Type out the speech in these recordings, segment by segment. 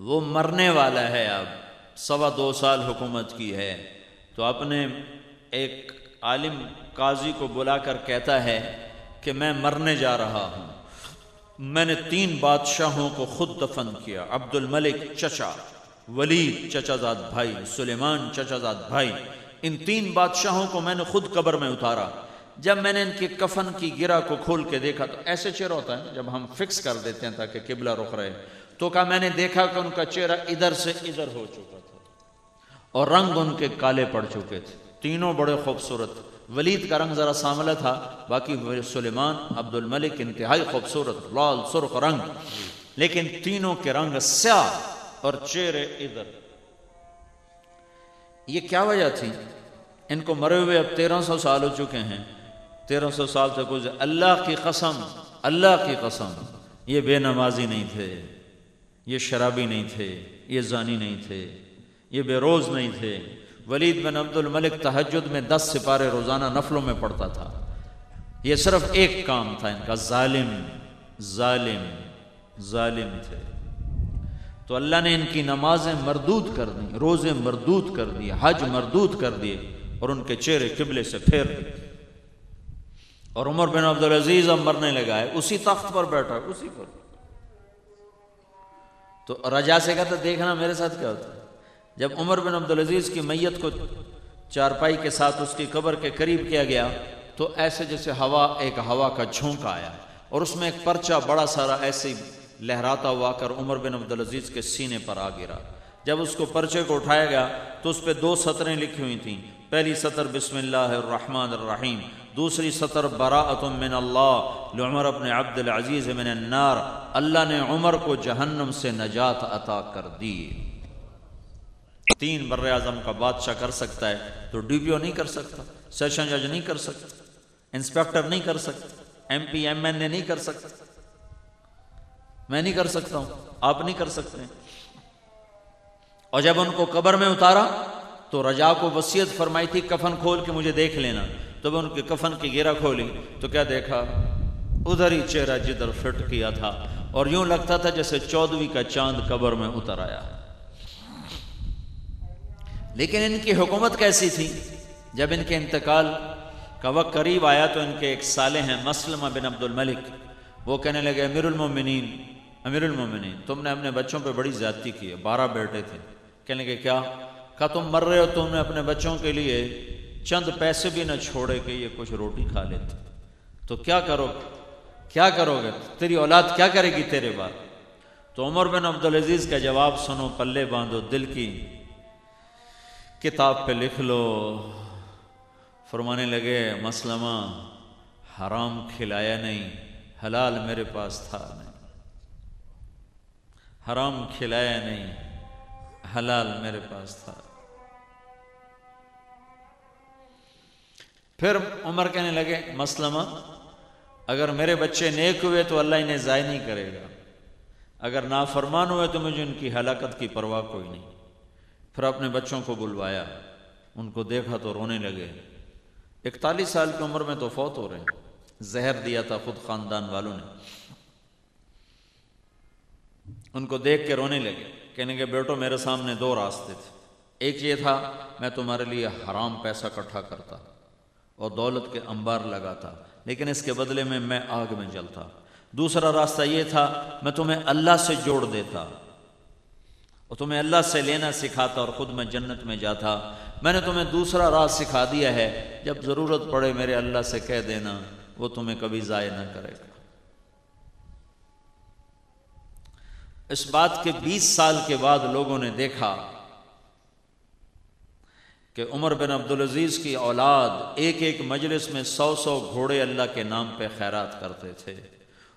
وہ مرنے والا ہے اب، سوا دو سال حکومت کی ہے۔ تو اپنے ایک عالم قاضی کو بلا کر کہتا ہے کہ میں مرنے جا رہا ہوں۔ میں نے تین بادشاہوں کو خود دفن کیا عبد الملک چچا، ولید چچا زاد بھائی، سلیمان چچا زاد بھائی۔ ان تین بادشاہوں کو میں نے خود قبر میں اتارا۔ جب میں نے ان کے کفن کی گرا کو کھول کے دیکھا تو ایسے چہرہ ہوتا ہے جب ہم فکس کر دیتے ہیں تاکہ قبلہ رخ رہے۔ تو کہا میں نے دیکھا کہ ان کا چہرہ ادھر سے ادھر ہو چکا تھا اور رنگ ان کے کالے پڑ چکے تھے۔ تینوں بڑے خوبصورت۔ ولید کا رنگ ذرا ساملہ تھا، باقی سلیمان عبد الملک انتہائی خوبصورت، لال، سرخ رنگ۔ لیکن تینوں کے رنگ سیاہ اور چہرے ادھر۔ یہ کیا وجہ تھی؟ ان کو مرے ہوئے اب تیرہ سو سال ہو چکے ہیں۔ تیرہ سو سال سے کچھ اللہ کی قسم، اللہ کی قسم۔ یہ بے نمازی نہیں تھے۔ یہ شرابی نہیں تھے، یہ زانی نہیں تھے، یہ بے روز نہیں تھے۔ ولید بن عبد الملک تحجد میں دس سپارے روزانہ نفلوں میں پڑتا تھا۔ یہ صرف ایک کام تھا ان کا، ظالم ظالم ظالم تھے۔ تو اللہ نے ان کی نمازیں مردود کر دیں، روزے مردود کر دیے، حج مردود کر دیے اور ان کے چہرے قبلے سے پھیر دیے۔ اور عمر بن عبدالعزیز اب مرنے لگا ہے، اسی تخت پر بیٹھا، اسی پر۔ تو رجا سے کہتا دیکھنا میرے ساتھ کیا ہوتا ہے۔ جب عمر بن عبدالعزیز کی میت کو چارپائی کے ساتھ اس کی قبر کے قریب کیا گیا، تو ایسے جیسے ہوا، ایک ہوا کا جھونکا آیا اور اس میں ایک پرچہ بڑا سارا ایسے لہراتا ہوا کر عمر بن عبدالعزیز کے سینے پر آ گرا۔ جب اس کو پرچے کو اٹھایا گیا، تو اس پہ دو سطریں لکھی ہوئی تھیں۔ پہلی سطر، بسم اللہ الرحمن الرحیم۔ دوسری سطر، براءت من اللہ، لعمر ابن عبد العزیز من النار، اللہ نے عمر کو جہنم سے نجات عطا کر دی۔ تین بر اعظم کا بادشاہ کر سکتا ہے، تو ڈی پی او نہیں کر سکتا، سیشن جج نہیں کر سکتا، انسپیکٹر نہیں کر سکتا، M P, M N A نہیں کر سکتا۔ میں نہیں کر سکتا ہوں، آپ نہیں کر سکتے اور جب ان کو قبر میں اتارا، تو رجا کو وسیعت فرمائی تھی، کفن کھول کے مجھے دیکھ لینا۔ تو ان کے کفن کی گیرا کھولی تو کیا دیکھا؟ ادھر ہی چہرہ جدھر فٹ کیا تھا اور یوں لگتا تھا جیسے چودویں کا چاند قبر میں اتر آیا۔ لیکن ان کی حکومت کیسی تھی؟ جب ان کے انتقال کا وقت قریب آیا تو ان کے ایک سالے ہیں مسلمہ بن عبد الملک وہ کہنے لگے، امیر المومنین امیر المومنین، تم نے اپنے بچوں پہ بڑی زیادتی کی ہے، بارہ بیٹے تھے۔ کہنے لگے، کیا؟ کہا، تم مر رہے ہو، تم نے اپنے بچوں کے لیے چند پیسے بھی نہ چھوڑے کہ یہ کچھ روٹی کھا لیتے۔ تو کیا کرو کیا کرو گے؟ تیری اولاد کیا کرے گی تیرے بات تو عمر بن عبدالعزیز کا جواب سنو، پلے باندھو دل کی۔ کتاب پہ لکھ لو۔ فرمانے لگے، مسلمہ، حرام کھلایا نہیں، حلال میرے پاس تھا نہیں۔ حرام کھلایا نہیں، حلال میرے پاس تھا۔ پھر عمر کہنے لگے، مسلمہ، اگر میرے بچے نیک ہوئے تو اللہ انہیں ضائع نہیں کرے گا۔ اگر نافرمان ہوئے تو مجھے ان کی ہلاکت کی پرواہ کوئی نہیں۔ پھر اپنے بچوں کو بلوایا، ان کو دیکھا تو رونے لگے۔ اکتالیس سال کی عمر میں تو فوت ہو رہے ہیں۔ زہر دیا تھا خود خاندان والوں نے۔ ان کو دیکھ کے رونے لگے۔ کہنے کے بیٹو، میرے سامنے دو راستے تھے۔ ایک یہ تھا، میں تمہارے لیے حرام پیسہ کٹھا کرتا۔ اور دولت کے انبار لگاتا لیکن اس کے بدلے میں میں آگ میں جلتا دوسرا راستہ یہ تھا، میں تمہیں اللہ سے جوڑ دیتا۔ اور تمہیں اللہ سے لینا سکھاتا اور خود میں جنت میں جاتا۔ میں نے تمہیں دوسرا راز سکھا دیا ہے، جب ضرورت پڑے میرے اللہ سے کہہ دینا، وہ تمہیں کبھی ضائع نہ کرے گا۔ اس بات کے بیس سال کے بعد لوگوں نے دیکھا کہ عمر بن عبدالعزیز کی اولاد ایک ایک مجلس میں سو سو گھوڑے اللہ کے نام پہ خیرات کرتے تھے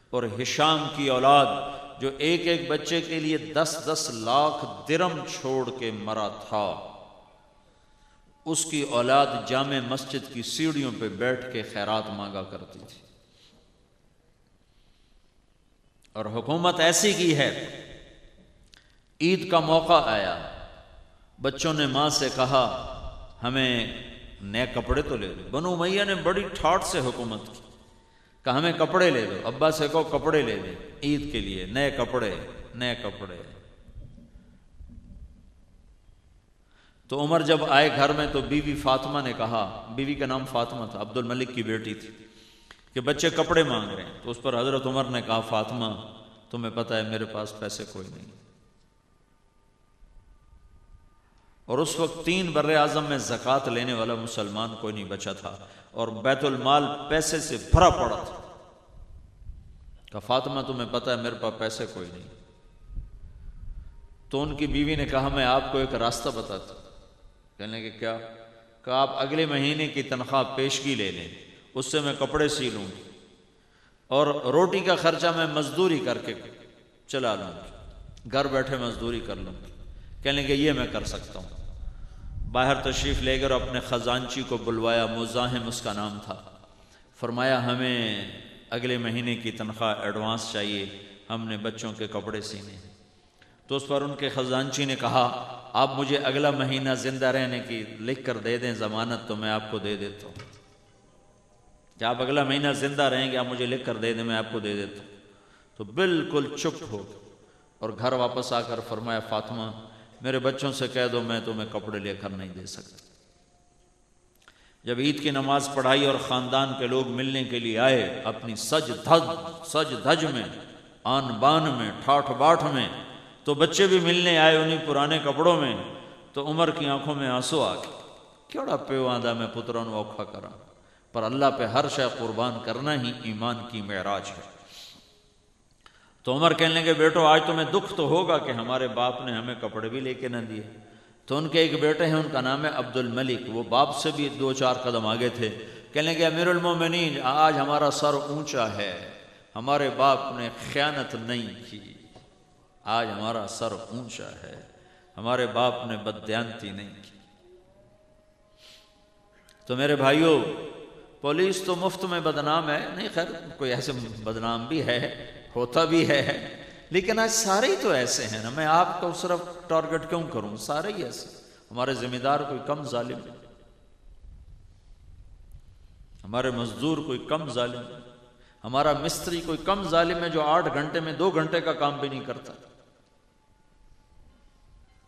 اور ہشام کی اولاد جو ایک ایک بچے کے لیے دس دس لاکھ درم چھوڑ کے مرا تھا، اس کی اولاد جامع مسجد کی سیڑھیوں پہ بیٹھ کے خیرات مانگا کرتی تھی۔ اور حکومت ایسی کی ہے۔ عید کا موقع آیا۔ بچوں نے ماں سے کہا ہمیں نئے کپڑے تو لے لو۔ بنو میاں نے بڑی ٹھاٹ سے حکومت کی کہ ہمیں کپڑے لے لو۔ ابا سے کہو کپڑے لے لے۔ عید کے لیے نئے کپڑے نئے کپڑے۔ تو عمر جب آئے گھر میں تو بیوی فاطمہ نے کہا، بیوی کا نام فاطمہ تھا عبد الملک کی بیٹی تھی، کہ بچے کپڑے مانگ رہے ہیں۔ تو اس پر حضرت عمر نے کہا، فاطمہ، تمہیں پتہ ہے میرے پاس پیسے کوئی نہیں۔ اور اس وقت تین بر اعظم میں زکوٰۃ لینے والا مسلمان کوئی نہیں بچا تھا اور بیت المال پیسے سے بھرا پڑا تھا۔ کہ فاطمہ، تمہیں پتہ ہے، میرے پاس پیسے کوئی نہیں۔ تو ان کی بیوی نے کہا، میں آپ کو ایک راستہ بتاتا کہنے کہ کیا؟ کہ آپ اگلے مہینے کی تنخواہ پیشگی لے لیں، اس سے میں کپڑے سی لوں گی اور روٹی کا خرچہ میں مزدوری کر کے چلا لوں گی۔ گھر بیٹھے مزدوری کر لوں گی۔ کہنے کہ یہ میں کر سکتا ہوں۔ باہر تشریف لے کر اپنے خزانچی کو بلوایا، مزاحم اس کا نام تھا۔ فرمایا، ہمیں اگلے مہینے کی تنخواہ ایڈوانس چاہیے، ہم نے بچوں کے کپڑے سینے۔ تو اس پر ان کے خزانچی نے کہا، آپ مجھے اگلا مہینہ زندہ رہنے کی لکھ کر دے دیں، ضمانت تو میں آپ کو دے دیتا ہوں۔ کہ آپ اگلا مہینہ زندہ رہیں گے، آپ مجھے لکھ کر دے دیں، میں آپ کو دے دیتا ہوں۔ تو بالکل چپ ہو اور گھر واپس آ کر فرمایا، فاطمہ میرے بچوں سے کہہ دو، میں تمہیں کپڑے لے کر نہیں دے سکتا۔ جب عید کی نماز پڑھائی اور خاندان کے لوگ ملنے کے لیے آئے، اپنی سج دھج سج دھج میں، آن بان میں، ٹھاٹھ باٹھ میں، تو بچے بھی ملنے آئے انہیں پرانے کپڑوں میں، تو عمر کی آنکھوں میں آنسو آ گئے۔ کیڑا پیو آدھا میں پتروں اوکھا کرا پر اللہ پہ ہر شے قربان کرنا ہی ایمان کی معراج ہے۔ تو عمر کہنے لگے، بیٹو، آج تمہیں دکھ تو ہوگا کہ ہمارے باپ نے ہمیں کپڑے بھی لے کے نہ دیے. تو ان کے ایک بیٹے ہیں، ان کا نام ہے عبد الملک وہ باپ سے بھی دو چار قدم آگے تھے۔ کہنے لگے، امیر المومنین، آج ہمارا سر اونچا ہے، ہمارے باپ نے خیانت نہیں کی، آج ہمارا سر اونچا ہے، ہمارے باپ نے بدیانتی نہیں کی۔ تو میرے بھائیوں پولیس تو مفت میں بدنام ہے۔ نہیں خیر، کوئی ایسے بدنام بھی ہے، ہوتا بھی ہے۔ لیکن آج سارے ہی تو ایسے ہیں نا۔ میں آپ کو صرف ٹارگٹ کیوں کروں؟ سارے ہی ایسے۔ ہمارے ذمہ دار کوئی کم ظالم ہے۔ ہمارے مزدور کوئی کم ظالم ہے۔ ہمارا مستری کوئی کم ظالم ہے جو آٹھ گھنٹے میں دو گھنٹے کا کام بھی نہیں کرتا۔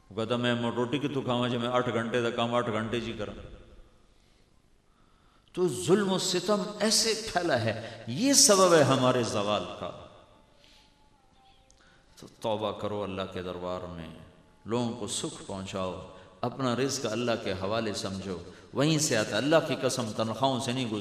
وہ کہتا میں روٹی کی تو کھاؤں؟ جی میں آٹھ گھنٹے کا کام آٹھ گھنٹے جی کرا تو ظلم و ستم ایسے پھیلا ہے، یہ سبب ہے ہمارے زوال کا۔ تو توبہ کرو اللہ کے دربار میں، لوگوں کو سکھ پہنچاؤ، اپنا رزق اللہ کے حوالے سمجھو۔ وہیں سے آتا، اللہ کی قسم تنخواہوں سے نہیں گزر